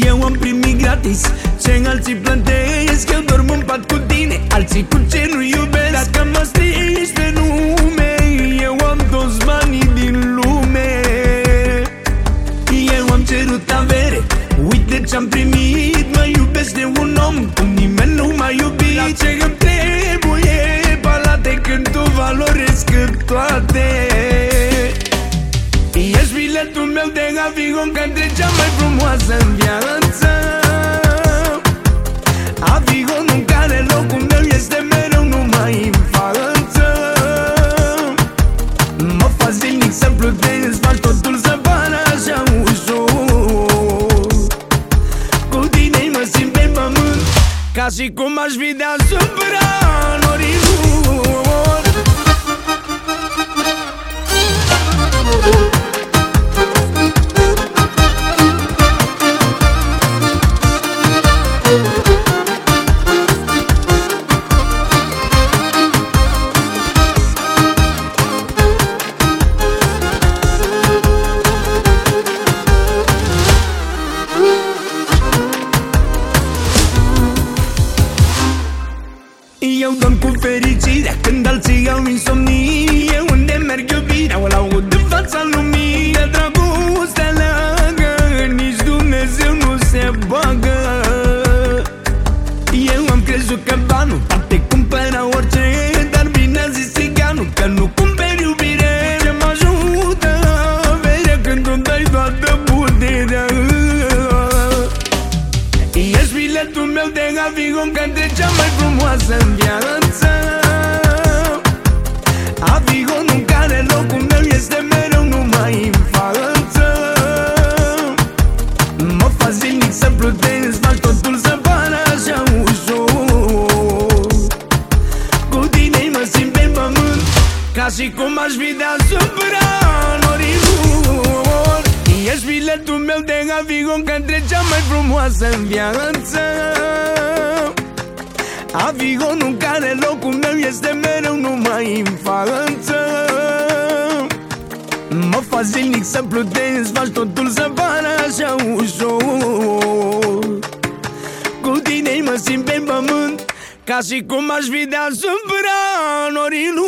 Eu am primit gratis ce alții plătesc. Eu dorm în pat cu tine, alții cu ce nu iubesc. Dacă mă strici pe nume Eu am toți banii din lume. Eu am cerut avere Uite ce-am primit. Mă iubește un om cum nimeni nu m-a iubit. La ce îmi trebuie palate când tu valorezi cât toate. Ești biletul meu de avion Către cea mai frumoasă în viață fac zilnic să plutesc Faci totul să pară așa ușor. Cu tine mă simt pe pământ Ca și cum aș fi deasupra Eu dorm cu fericirea Când alții au insomnie. Unde merg iubirea O laud în fața lumii. Dragostea leagă Nici Dumnezeu nu se bagă. Eu am crezut că banul biletul meu de avion Către cea mai frumoasă în viață. Avionul în care locul meu este mereu numai în față. Mă fac zilnic să plutesc Faci totul să pară așa ușor. Cu tine mă simt pe pământ Ca și cum aș fi deasupra norilor Ești biletul meu de avion Către cea mai frumoasă în viață Avionul în care locul meu este mereu numai în față. Mă fac zilnic să plutesc Faci totul să pară așa ușor. Cu tine mă simt pe pământ Ca și cum aș fi deasupra norilor